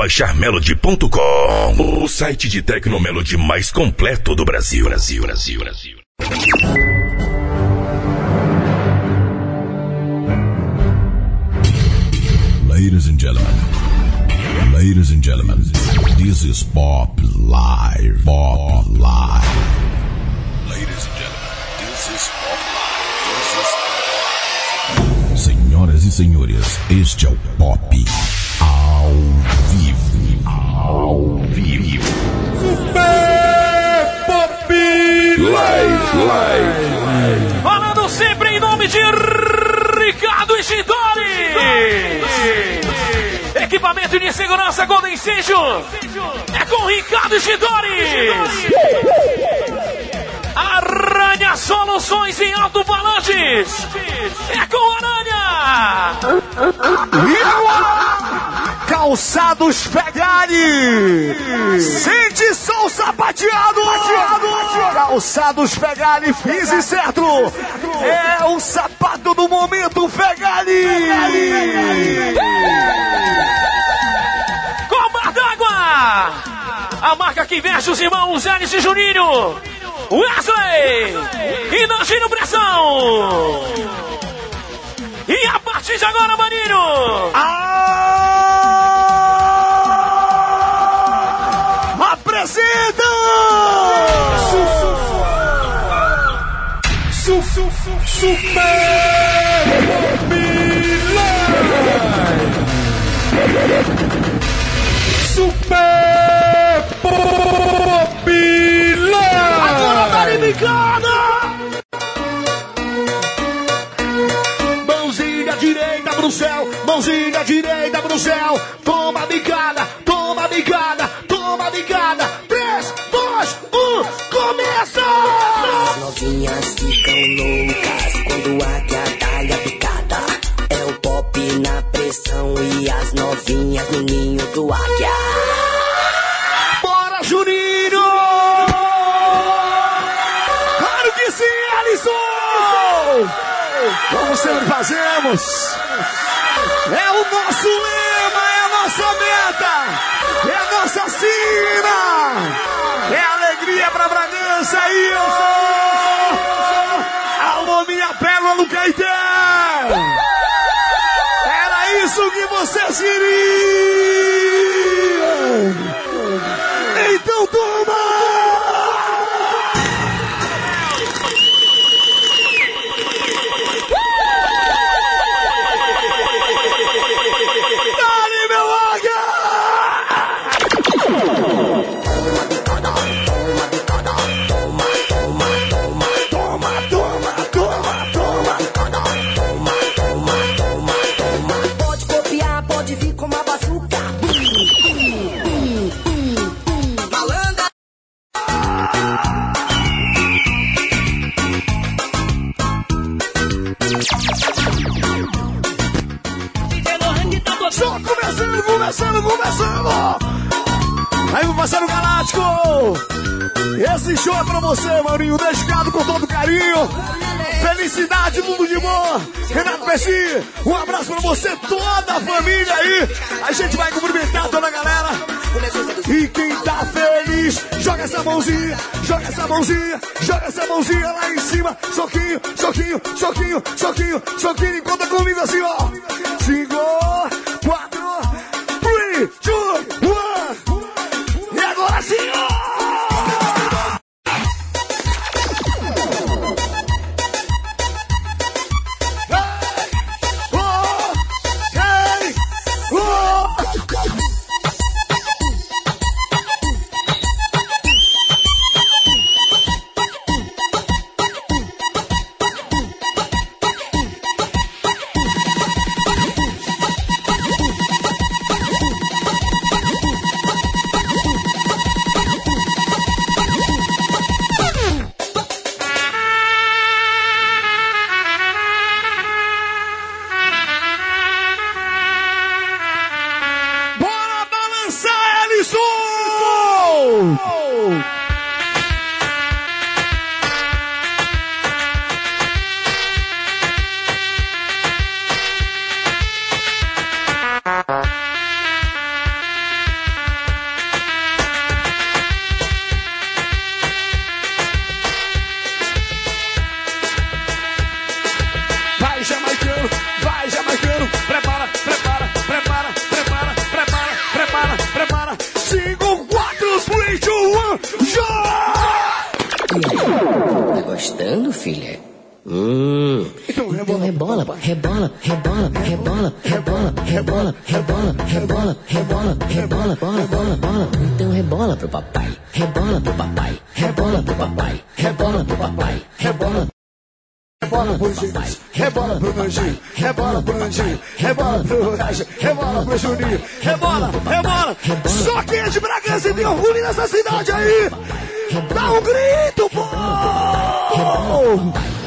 baixar melody.com, o site de Tecnomelody mais completo do Brasil. Brasil, Brasil, Brasil. Ladies and gentlemen, ladies and gentlemen, this is Pop Live. Pop Live. Ladies and gentlemen, this is Pop Live. This is Senhoras e senhores, este é o Pop ao vivo. Ao vivo. Super Pop Live, live. Falando sempre em nome de Ricardo Ishidori. Equipamento de segurança Golden Station. É com Ricardo Ishidori. Aranha Soluções em Alto-Falantes. É com Aranha. Calçados Pegari! Sente som sapateado! Calçados Pegari, fiz e certo! É o sapato do momento, Pegari! Copa d'água! A marca que veste os irmãos Alice e Juninho. Wesley! E Nangino Pressão! E a partir de agora, Maninho! Apresenta! Super Pop Agora tá ligada! Pro céu, mãozinha direita pro céu. Toma bicada, toma bicada, toma bicada. 3, 2, 1, começa! As novinhas ficam loucas quando a talha picada. É o pop na pressão e as novinhas no ninho do águia. Bora, Juninho! Claro que sim, Alisson! Como sempre fazemos. okay. E conta comigo assim, ó. Cinco, quatro, three, two, 今回。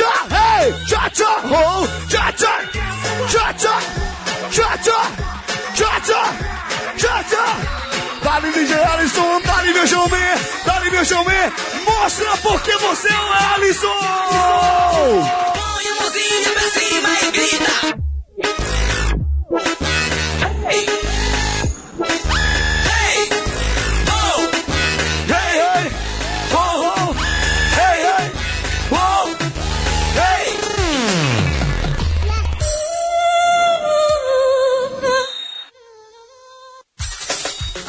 cha, hey, cha cha, oh, cha cha, cha cha, cha cha, cha cha, cha cha. Dali DJ Alisson, dali meu showman, dali meu showman, mostra porque você é o Alisson. Põe a mãozinha pra cima e grita.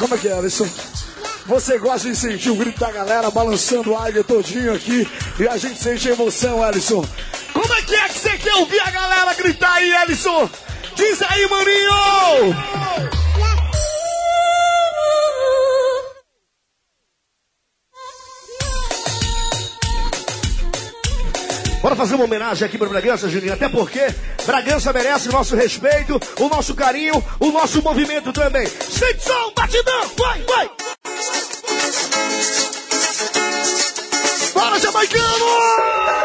Como é que é, Alisson? Você gosta de sentir o grito da galera balançando a águia todinho aqui e a gente sente emoção, Alisson. Como é que é que você quer ouvir a galera gritar aí, Alisson? Diz aí, maninho! Bora fazer uma homenagem aqui para Bragança, Juninho. Até porque Bragança merece o nosso respeito, o nosso carinho, o nosso movimento também. Sente som, batidão, vai, vai! Bora, jamaicano!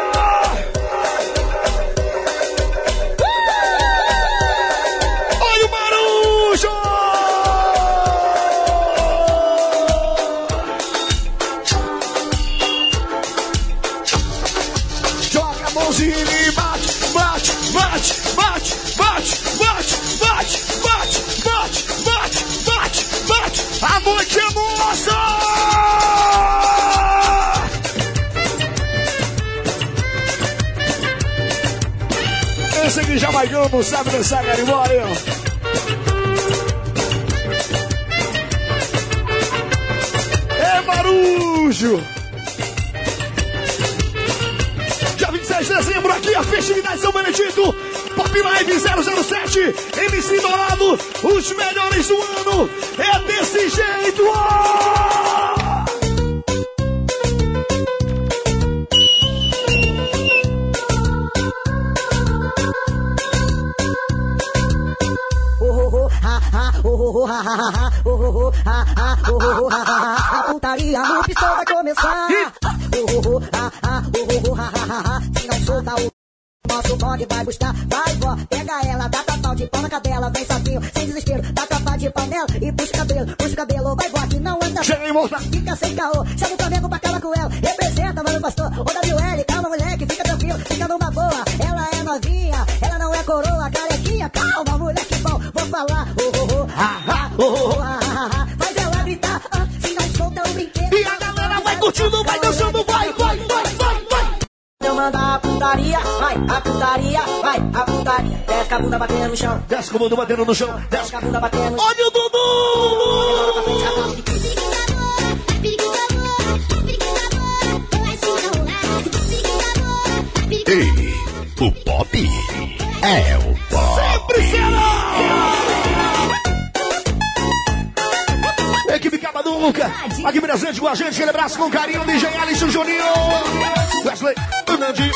Não sabe dançar, Garimbora, É Marujo! Dia 26 de dezembro, aqui a festividade São Benedito. Pop Live 007, MC Dourado, os melhores do ano. É desse jeito. ó! A putaria no pistão vai começar. Se não solta o nosso bonde vai buscar. Vai, vó, pega ela, dá tapa de pau na cadela. Vem sapinho, sem desespero, dá tapa de pau nela e puxa o cabelo, puxa o cabelo. Vai, vó, que não anda. Moça. Fica sem caô, chama o Flamengo pra cala com ela. Representa, mano, pastor. Ô, WL, calma, moleque, fica tranquilo, fica numa boa. Ela é novinha, ela não é coroa, carequinha. Calma, moleque bom, vou falar. Ah, oh, ah. Faz ela gritar, se não solta o brinquedo. E a galera vai curtindo, vai dançando, vai, vai, vai, vai, vai. Eu mando a putaria, vai, a putaria, vai, a putaria. Desce a bunda batendo no chão, Desce com o mundo batendo no chão. desce a bunda batendo no chão. Olha o Dudu! Ei, o pop é o Samuca. Aqui presente com a gente, aquele abraço com carinho, DJ Alisson Juninho. Wesley Fernandes.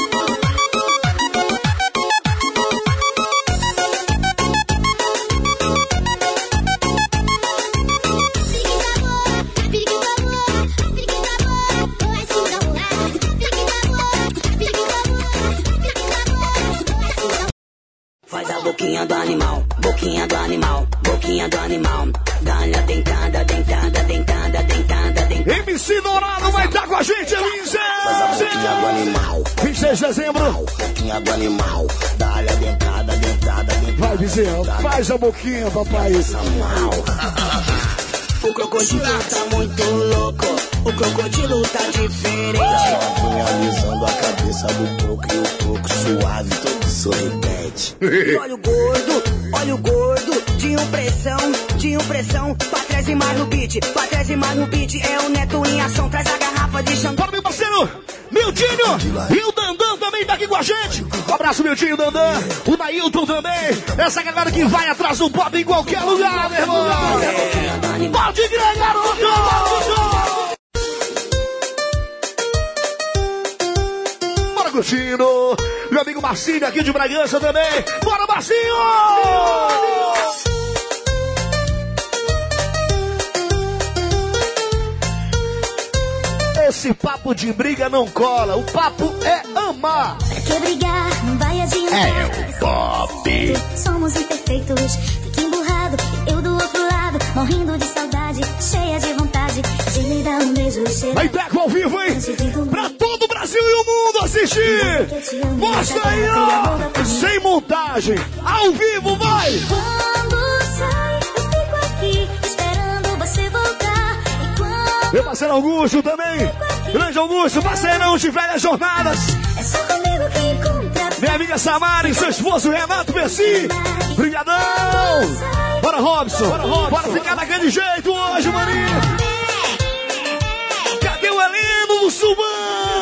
Faz a boquinha do animal, boquinha do animal, boquinha do animal. Dá-lhe a dentada, dentada, dentada, dentada, dentada. MC Dourado vai estar com a gente, do animal, 26 de dezembro. boquinha do animal. Dá-lhe a dentada, dentada, dentada. Vai, Vizinho, faz a boquinha, papai. O crocodilo tá muito louco, o crocodilo tá diferente. Novinha alisando a cabeça do coco e o coco suave, sorridente. Olha o gordo, olha o gordo, de impressão, de impressão. Pra trás e mais no beat, pra trás e mais no beat. É o neto em ação, traz a garrafa de champanhe. Bora, meu parceiro, Mildinho e o Dandan também tá aqui com a gente. Um abraço, Mildinho, Dandan, o Nailton também. Essa galera que vai atrás do pop em qualquer lugar, meu irmão. Pode crer, garoto! Bora curtindo. Meu amigo Marcinho aqui de Bragança também. Bora, Marcinho! Esse papo de briga não cola. O papo é amar. Pra que brigar? Não vai adiantar. É o pop. Somos imperfeitos. Fique emburrado, eu do outro lado. Morrendo de saudade, cheia de vontade. De me dar um beijo cheio. Vai Teco ao vivo, hein? Pra Brasil e o mundo assistir. Mostra aí, ó. Sem montagem. Ao vivo, vai. Quando sai, eu fico aqui esperando você voltar. E quando Meu parceiro Augusto também. Grande Augusto, parceirão de velhas jornadas. é só comigo que encontra. Minha amiga Samara e seu esposo Renato Bessi. Brigadão. Bora, Robson. Bora ficar daquele jeito hoje, maninho. Cadê o Heleno do Subão?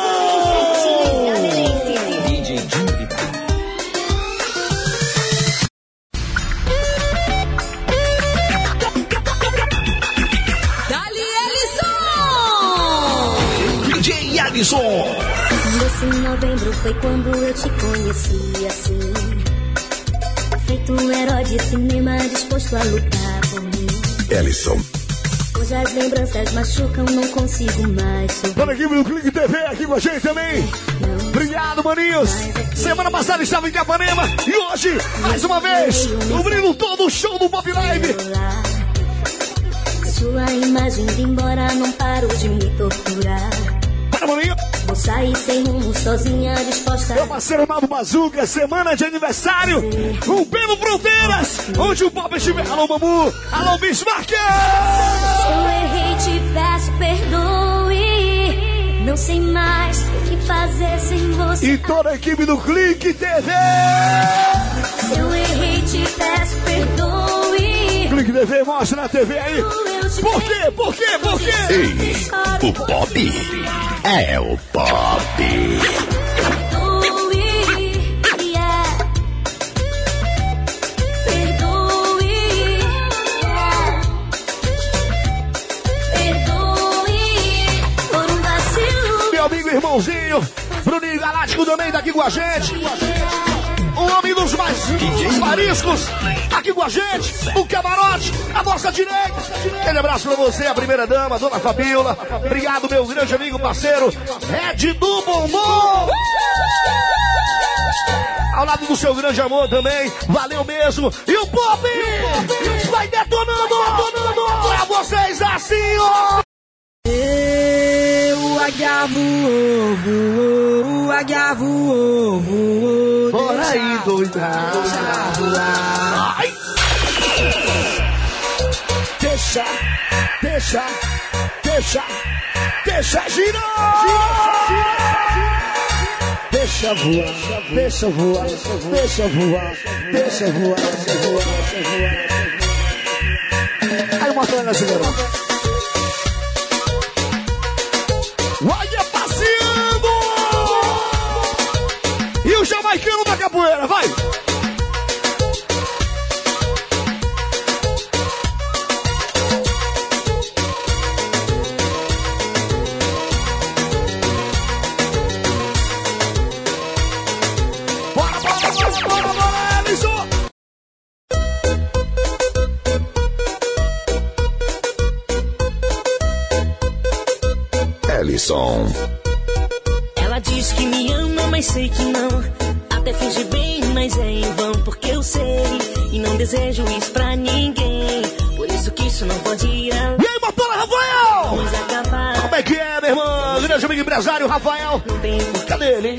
DJ Alisson. Esse novembro foi quando eu te conheci assim. Feito um herói de cinema disposto a lutar por mim. Ellison. Hoje as lembranças machucam, não consigo mais sorrir. Toda a equipe do Clique TV aqui com a gente também. Obrigado, maninhos. Semana passada estava em Capanema e hoje, mais uma vez, cobrindo todo o show do Pop Live. Sua imagem indo embora, não paro de me torturar. Maninho. Vou sair sem rumo, sozinha, disposta Meu parceiro Naldo Bazuca, semana de aniversário. Rompendo fronteiras. Onde o Pop estiver. Alô, Mamu. Alô, Bismarck. Se eu errei, te peço perdoe. Não sei mais o que fazer sem você. E toda a equipe do Clique TV. Se eu errei, te peço perdoe. Clique TV, mostra na TV aí. Por quê? Por quê? Por quê? Ei, o pop é o pop. Perdoe, yeah. Perdoe, yeah. Perdoe por um vacilo. Meu amigo e irmãozinho, Bruninho Galáctico também tá aqui com a gente. O homem dos mais dos mariscos, aqui com a gente. O camarote, a nossa direita. Aquele abraço pra você, a primeira dama, dona Fabiola. Obrigado, meu grande amigo, parceiro, Red do Bombom. Ao lado do seu grande amor também, valeu mesmo. E o Pop vai detonando, detonando pra vocês assim, ó. Eu agavo ovo, o agavo ovo. Bora aí, doida. Ai. Deixa, deixa, deixa, deixa girar. Deixa voar, deixa voar, deixa voar, deixa voar, deixa voar, deixa voar. Aí uma coisa nessa garota. Olha desejo isso pra ninguém. Por isso que isso não pode ir além. E aí, motora Rafael! Vamos acabar. Como é que é, meu irmão? Grande amigo empresário Rafael. Cadê ele,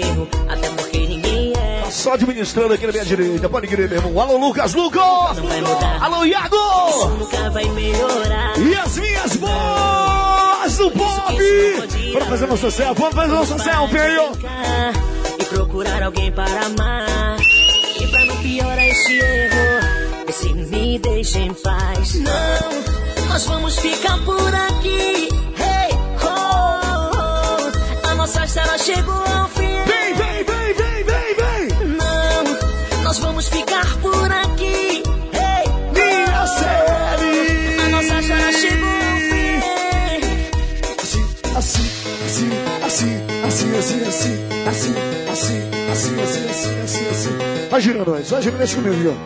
erro. Até porque ninguém é. Só administrando aqui na minha direita. Pode crer, meu irmão. Alô, Lucas Luco! Não vai mudar. Alô, Iago! Isso nunca vai melhorar. E as minhas boas do pop! Bora fazer nosso selfie, vamos fazer nosso selfie, filho! E procurar alguém para amar. Este erro, vê se me deixa em paz. Não, nós vamos ficar por aqui. Hey, oh, oh. A nossa história chegou ao Assim, assim, assim, assim, assim, assim, assim, assim. Vai girando, vai girando, deixa comigo, viu?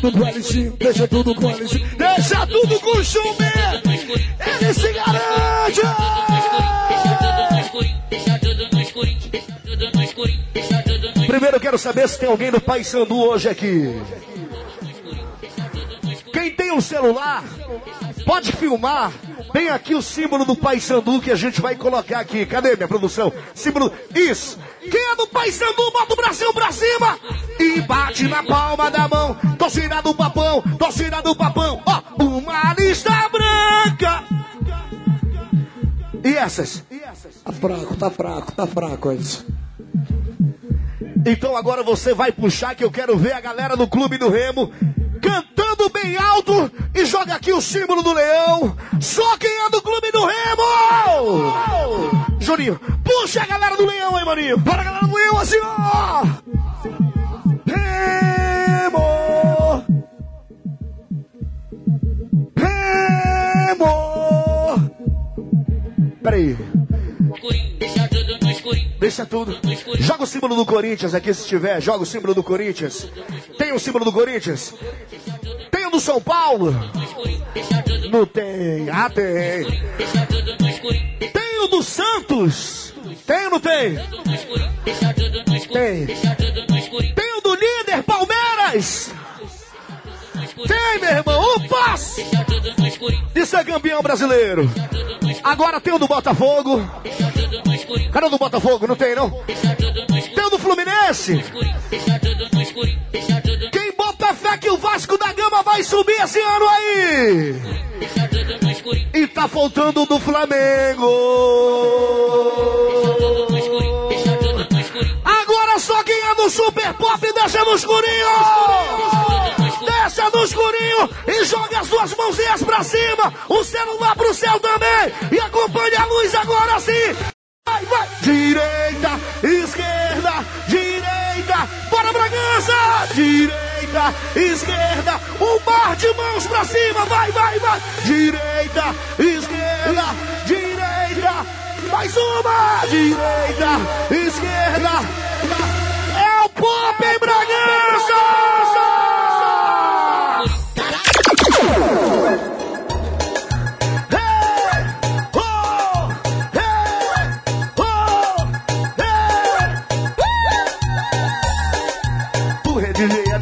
Tudo LX, deixa tudo LX, deixa tudo com o Chumé! Ele se garante! Primeiro quero saber se tem alguém do Pai Sandu hoje aqui. Quem tem um celular, pode filmar. Tem aqui o símbolo do Pai Sandu que a gente vai colocar aqui. Cadê minha produção? Símbolo. Isso. Quem é do Pai Sandu, bota o Brasil pra cima. E bate na palma da mão. Torcida do papão, torcida do papão. Ó, uma lista branca. E essas? Tá fraco, tá fraco, tá fraco isso. Então agora você vai puxar que eu quero ver a galera do Clube do Remo cantando bem alto e joga aqui o símbolo do leão. Só quem é do Clube do Remo! Juninho, puxa a galera do leão aí, maninho. Bora, galera do leão, assim, ó! Remo! Remo! Peraí. Deixa tudo no. Deixa tudo. Joga o símbolo do Corinthians aqui se tiver. Joga o símbolo do Corinthians. Tem o símbolo do Corinthians? Do São Paulo? Não tem. Ah, tem. Tem o do Santos? Tem ou não tem? Tem. Tem o do líder Palmeiras? Tem, meu irmão. Um de ser campeão brasileiro. Agora tem o do Botafogo. Cadê o do Botafogo? Não tem, não? Tem o do Fluminense. Esse ano aí? E tá faltando do Flamengo. Agora só quem é do Super Pop deixa no escurinho. Deixa no escurinho e joga as duas mãozinhas pra cima. O celular pro céu também. E acompanha a luz agora sim. Vai, vai. Direita, esquerda, direita. Bora, Bragança. Direita, esquerda. Um mar de mãos pra cima. Vai, vai, vai. Direita, esquerda, direita. Mais uma. Direita, esquerda. É o Pop em Bragança.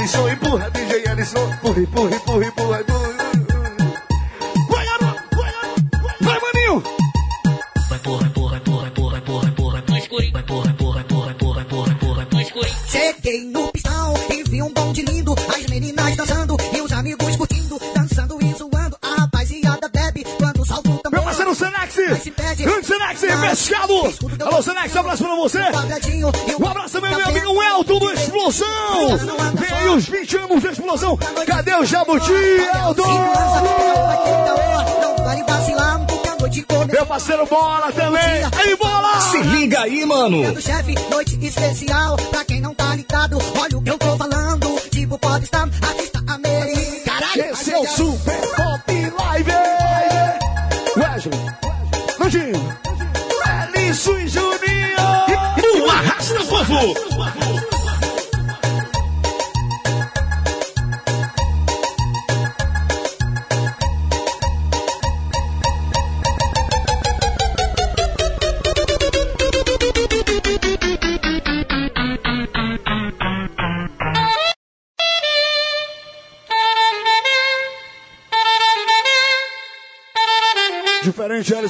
Ellison, empurra, DJ Ellison, empurra, empurra, empurra, empurra, Vai, garoto, vai, garoto, vai, maninho. Vai, porra, porra, porra, porra, porra, porra, no escuro. Vai, porra, porra, porra, porra, porra, porra, no. Cheguei no pistão e vi um bonde lindo, as meninas dançando e os amigos curtindo, dançando e zoando, a rapaziada bebe quando solta o tambor. Meu parceiro Senax, grande Senax, pescado. Alô, Senax, abraço pra você. Explosão! Vem os 20 anos da Explosão! Cadê o Jabuti, a começou. Meu parceiro Bola também! Aí, Bola! Se liga aí, mano. chefe, noite especial. Pra quem não tá ligado, olha o que eu tô falando. Tipo, pode estar artista americano. Caralho, Esse é o Super Pop Live! Wesley, Nandinho, Elício e Juninho! O Arrasta Fofo.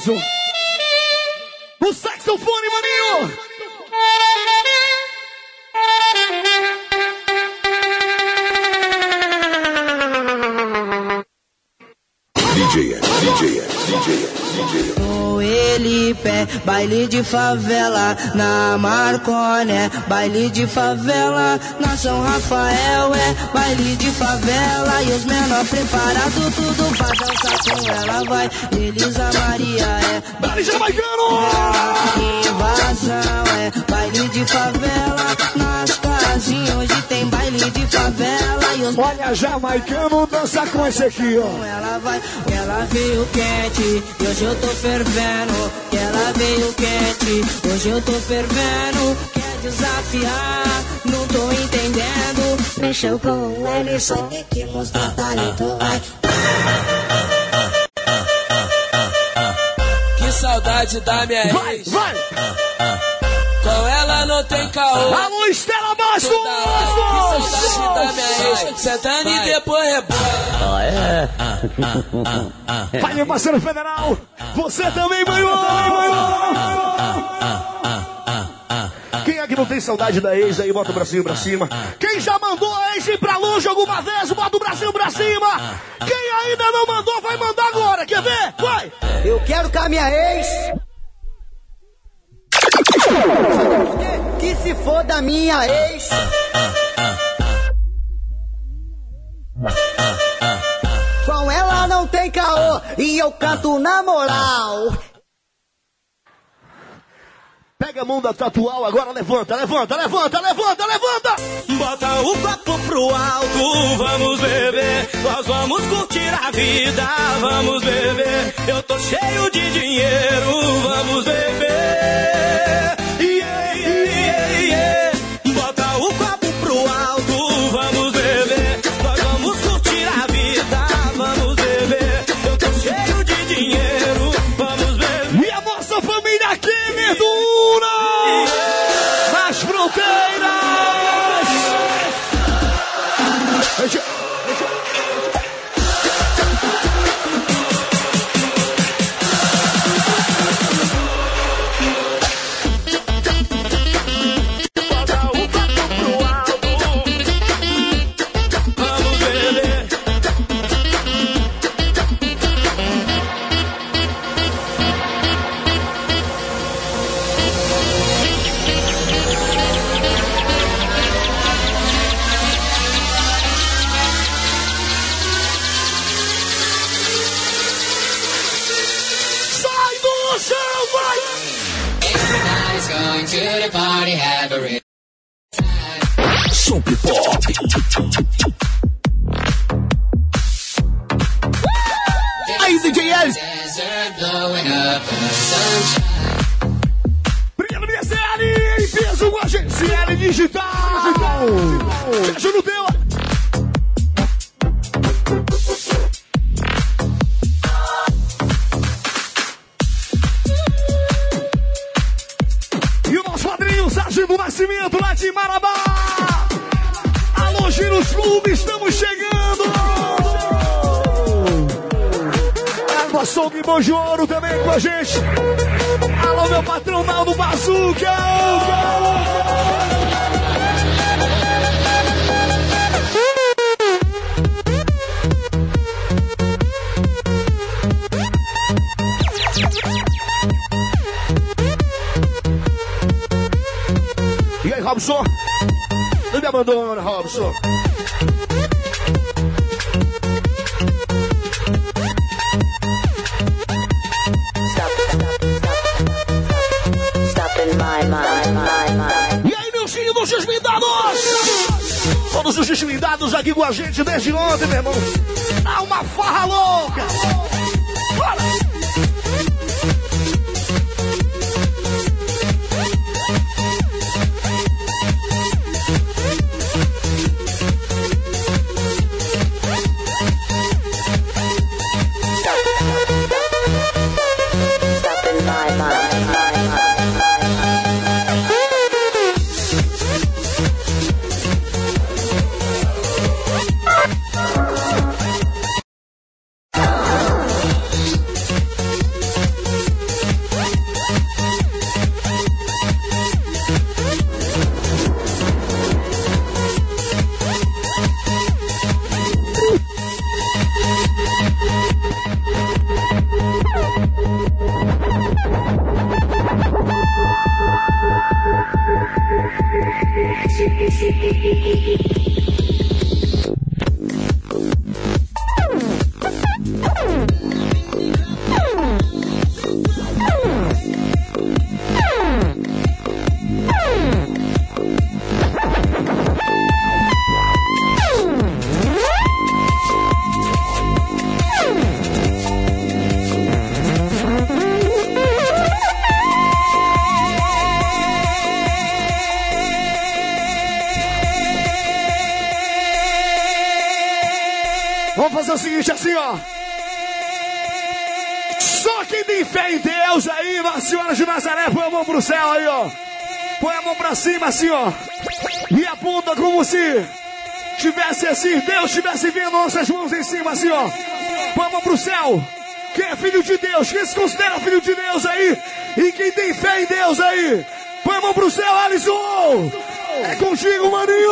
Diferente, baile de favela na Marconé, baile de favela na São Rafael, é baile de favela e os menor preparado tudo pra dançar com ela vai. Elisa Maria é baile jamaicano, Olha, jamaicano dança com esse aqui, ó. ela vai, ela veio quente, e hoje eu tô fervendo. Ela veio quente, hoje eu tô fervendo. Quer desafiar, não tô entendendo. Mexeu com o Ellison, que mostrou talento, vai. Que saudade da minha Vai, ex. vai! Com ela não tem caô. Alô, Estela Bastos! Saudade da minha ex. Sentando e depois rebola. Vai, meu parceiro federal! Você também, manhô! Quem é que não tem saudade da ex aí? Bota o bracinho pra cima. Quem já mandou a ex ir pra longe alguma vez? Bota o bracinho pra cima. Quem ainda não mandou, vai mandar agora. Quer ver? Vai! Eu quero com a minha ex. Que se for da minha ex. Com ela não tem caô e eu canto na moral. Pega a mão da tatual agora, levanta, levanta, levanta, levanta, levanta! Bota o copo pro alto, vamos beber. Nós vamos curtir a vida, vamos beber. Eu tô cheio de dinheiro, vamos beber. De Marabá! Alô, Giros Clube, estamos chegando! Água Açougue e Bom de Ouro também com a gente. Alô, meu patrão Naldo Bazuca! Me abandona, Robson. E aí, meus filhos deslindados? Todos os deslindados aqui com a gente desde ontem, meu irmão. Dá uma cima, assim, ó. E aponta como se tivesse assim, Deus estivesse vendo nossas mãos em cima, assim, ó. Mão pro céu. Quem é filho de Deus, quem se considera filho de Deus aí, e quem tem fé em Deus aí, mão pro céu, Alisson. É contigo, maninho.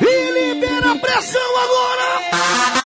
E libera a pressão agora!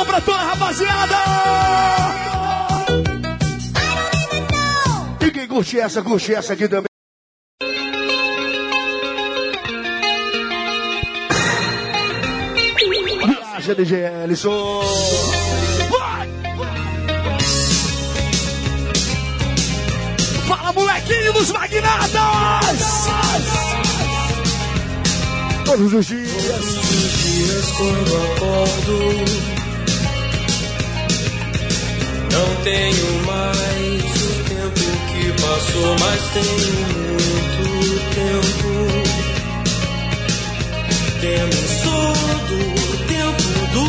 Alô pra toda a rapaziada! E quem curte essa, curte essa aqui também. Viaja, DJ Ellison! Vai! Fala, molequinho dos magnatas! Todos os dias. Todos os dias quando acordo. Não tenho mais o tempo que passou, mas tenho muito tempo. Temos todo o tempo do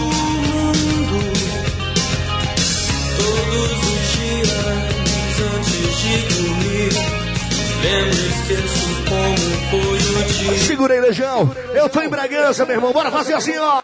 mundo. Todos os dias antes de dormir. Lembro, esqueço como foi o dia. Segura aí, Legião. Eu tô em Bragança, meu irmão. Bora fazer assim, ó.